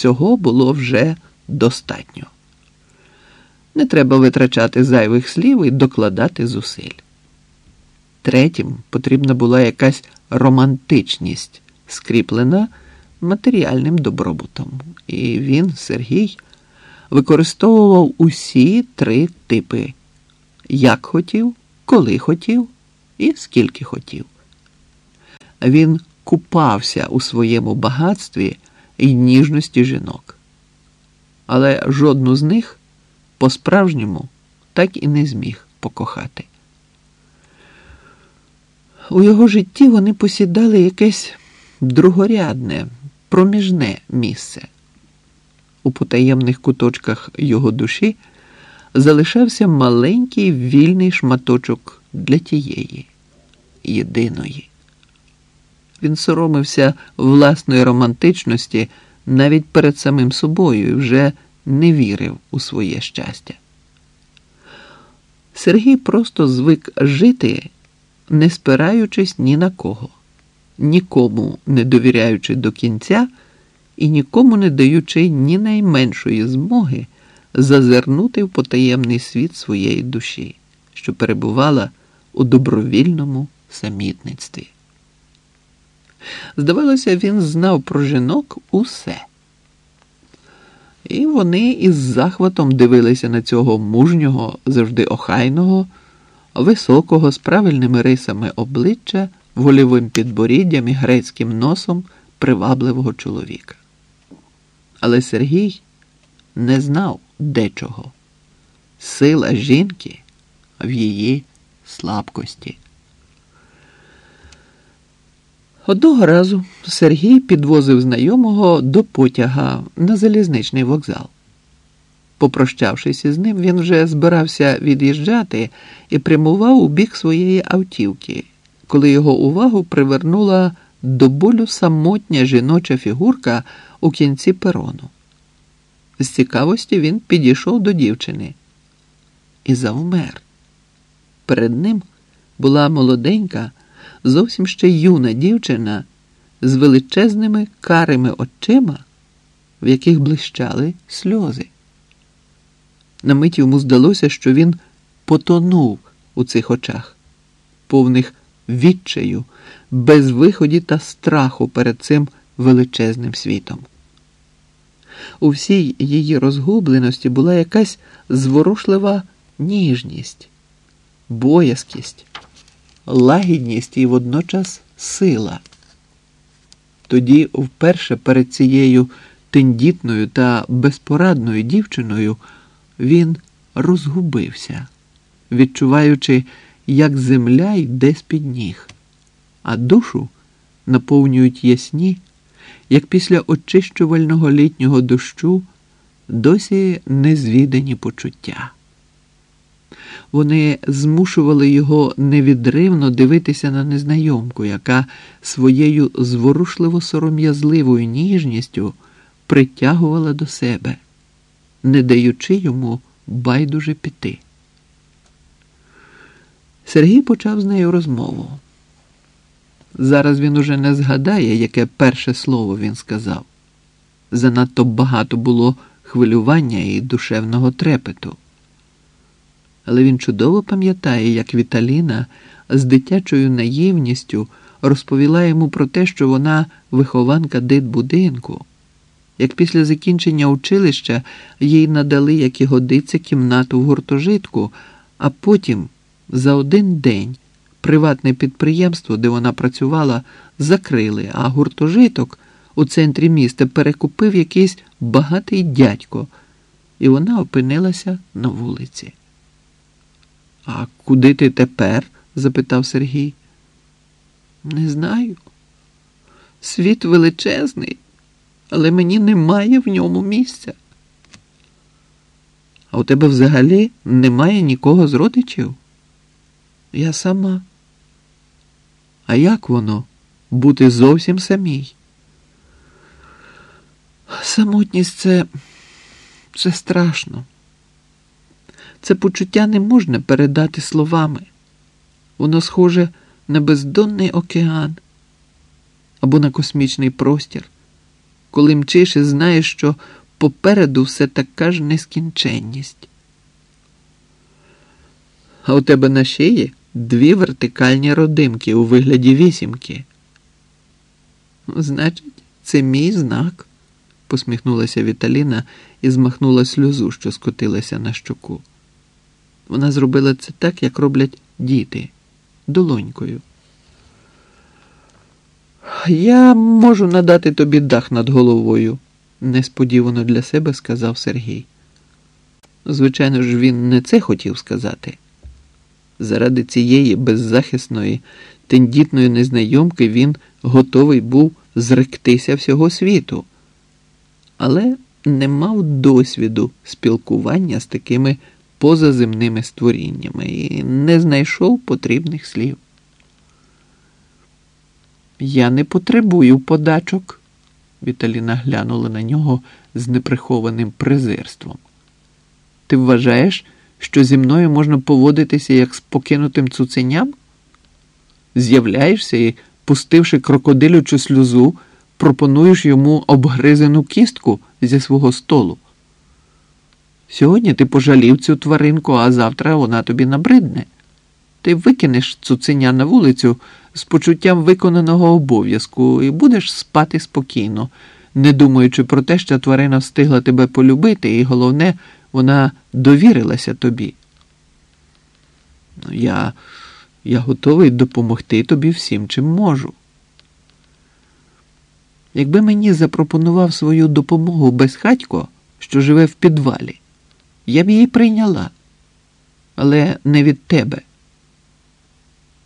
Цього було вже достатньо. Не треба витрачати зайвих слів і докладати зусиль. Третім потрібна була якась романтичність, скріплена матеріальним добробутом. І він, Сергій, використовував усі три типи: як хотів, коли хотів і скільки хотів. Він купався у своєму багатстві і ніжності жінок. Але жодну з них по-справжньому так і не зміг покохати. У його житті вони посідали якесь другорядне, проміжне місце. У потаємних куточках його душі залишався маленький вільний шматочок для тієї, єдиної. Він соромився власної романтичності навіть перед самим собою і вже не вірив у своє щастя. Сергій просто звик жити, не спираючись ні на кого, нікому не довіряючи до кінця і нікому не даючи ні найменшої змоги зазирнути в потаємний світ своєї душі, що перебувала у добровільному самітництві. Здавалося, він знав про жінок усе. І вони із захватом дивилися на цього мужнього, завжди охайного, високого, з правильними рисами обличчя, волівим підборіддям і грецьким носом привабливого чоловіка. Але Сергій не знав дечого. Сила жінки в її слабкості. Одного разу Сергій підвозив знайомого до потяга на залізничний вокзал. Попрощавшись із ним, він вже збирався від'їжджати і прямував у бік своєї автівки, коли його увагу привернула до болю самотня жіноча фігурка у кінці перону. З цікавості він підійшов до дівчини і завмер. Перед ним була молоденька зовсім ще юна дівчина з величезними карими очима, в яких блищали сльози. На мить йому здалося, що він потонув у цих очах, повних відчаю, безвиході та страху перед цим величезним світом. У всій її розгубленості була якась зворушлива ніжність, боязкість лагідність і водночас сила. Тоді, вперше перед цією тендітною та безпорадною дівчиною, він розгубився, відчуваючи, як земля йде з під ніг, а душу наповнюють ясні, як після очищувального літнього дощу досі незвідані почуття. Вони змушували його невідривно дивитися на незнайомку, яка своєю зворушливо сором'язливою ніжністю притягувала до себе, не даючи йому байдуже піти. Сергій почав з нею розмову. Зараз він уже не згадає, яке перше слово він сказав. Занадто багато було хвилювання і душевного трепету але він чудово пам'ятає, як Віталіна з дитячою наївністю розповіла йому про те, що вона вихованка дитбудинку, як після закінчення училища їй надали, як і годиться, кімнату в гуртожитку, а потім за один день приватне підприємство, де вона працювала, закрили, а гуртожиток у центрі міста перекупив якийсь багатий дядько, і вона опинилася на вулиці. А куди ти тепер? запитав Сергій. Не знаю. Світ величезний, але мені немає в ньому місця. А у тебе взагалі немає нікого з родичів? Я сама. А як воно бути зовсім самій? Самотність це, це страшно. Це почуття не можна передати словами. Воно схоже на бездонний океан або на космічний простір. коли мчиш і знаєш, що попереду все така ж нескінченність. А у тебе на шиї дві вертикальні родимки у вигляді вісімки. Значить, це мій знак, посміхнулася Віталіна і змахнула сльозу, що скотилася на щоку. Вона зробила це так, як роблять діти, долонькою. Я можу надати тобі дах над головою, несподівано для себе сказав Сергій. Звичайно ж, він не це хотів сказати. Заради цієї беззахисної, тендітної незнайомки він готовий був зректися всього світу, але не мав досвіду спілкування з такими позаземними створіннями і не знайшов потрібних слів. Я не потребую подачок, Віталіна глянула на нього з неприхованим презирством. Ти вважаєш, що зі мною можна поводитися як з покинутим цуценям? З'являєшся і, пустивши крокодилючу сльозу, пропонуєш йому обгризену кістку зі свого столу. Сьогодні ти пожалів цю тваринку, а завтра вона тобі набридне. Ти викинеш цуценя на вулицю з почуттям виконаного обов'язку і будеш спати спокійно, не думаючи про те, що тварина встигла тебе полюбити, і головне, вона довірилася тобі. Я, Я готовий допомогти тобі всім, чим можу. Якби мені запропонував свою допомогу безхатько, що живе в підвалі, я б її прийняла, але не від тебе.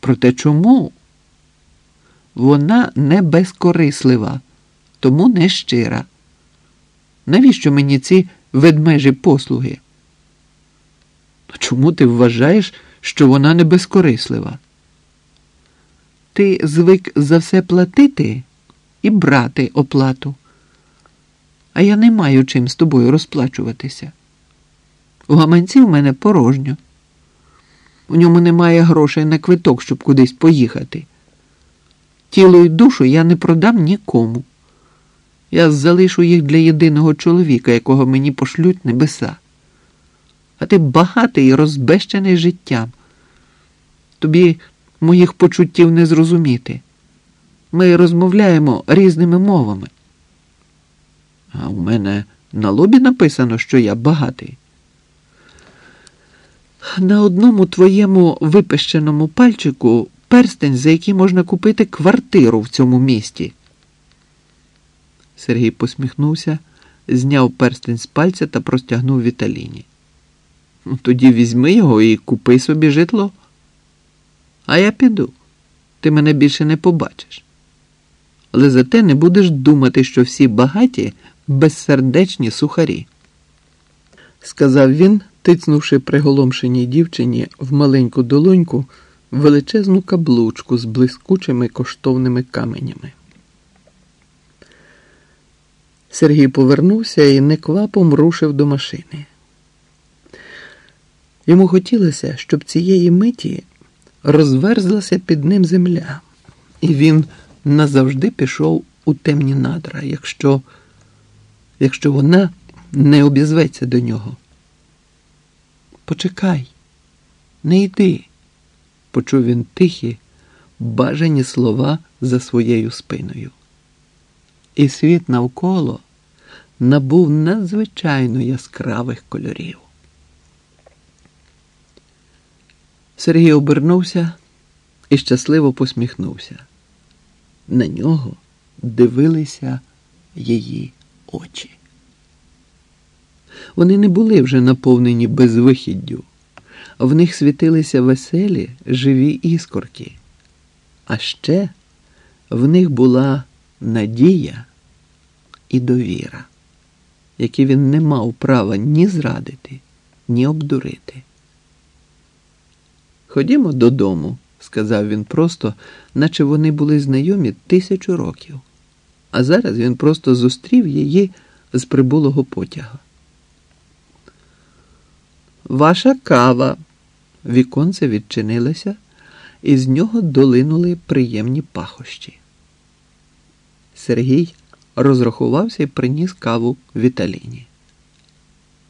Проте чому? Вона не безкорислива, тому не щира. Навіщо мені ці ведмежі послуги? Чому ти вважаєш, що вона не безкорислива? Ти звик за все платити і брати оплату, а я не маю чим з тобою розплачуватися. У гаманці в мене порожньо. У ньому немає грошей на квиток, щоб кудись поїхати. Тіло й душу я не продам нікому. Я залишу їх для єдиного чоловіка, якого мені пошлють небеса. А ти багатий і розбещений життям. Тобі моїх почуттів не зрозуміти. Ми розмовляємо різними мовами. А у мене на лобі написано, що я багатий. На одному твоєму випещеному пальчику перстень, за який можна купити квартиру в цьому місті. Сергій посміхнувся, зняв перстень з пальця та простягнув Віталіні. «Ну, тоді візьми його і купи собі житло. А я піду. Ти мене більше не побачиш. Але зате не будеш думати, що всі багаті безсердечні сухарі, сказав він, тицнувши приголомшеній дівчині в маленьку долоньку величезну каблучку з блискучими коштовними каменями. Сергій повернувся і неквапом рушив до машини. Йому хотілося, щоб цієї миті розверзлася під ним земля, і він назавжди пішов у темні надра, якщо, якщо вона не обізветься до нього. Почекай, не йди, почув він тихі, бажані слова за своєю спиною. І світ навколо набув надзвичайно яскравих кольорів. Сергій обернувся і щасливо посміхнувся. На нього дивилися її очі. Вони не були вже наповнені безвихіддю, в них світилися веселі живі іскорки, а ще в них була надія і довіра, які він не мав права ні зрадити, ні обдурити. Ходімо додому, сказав він просто, наче вони були знайомі тисячу років, а зараз він просто зустрів її з прибулого потяга. Ваша кава. Віконце відчинилося, і з нього долинули приємні пахощі. Сергій розрахувався і приніс каву Віталіні.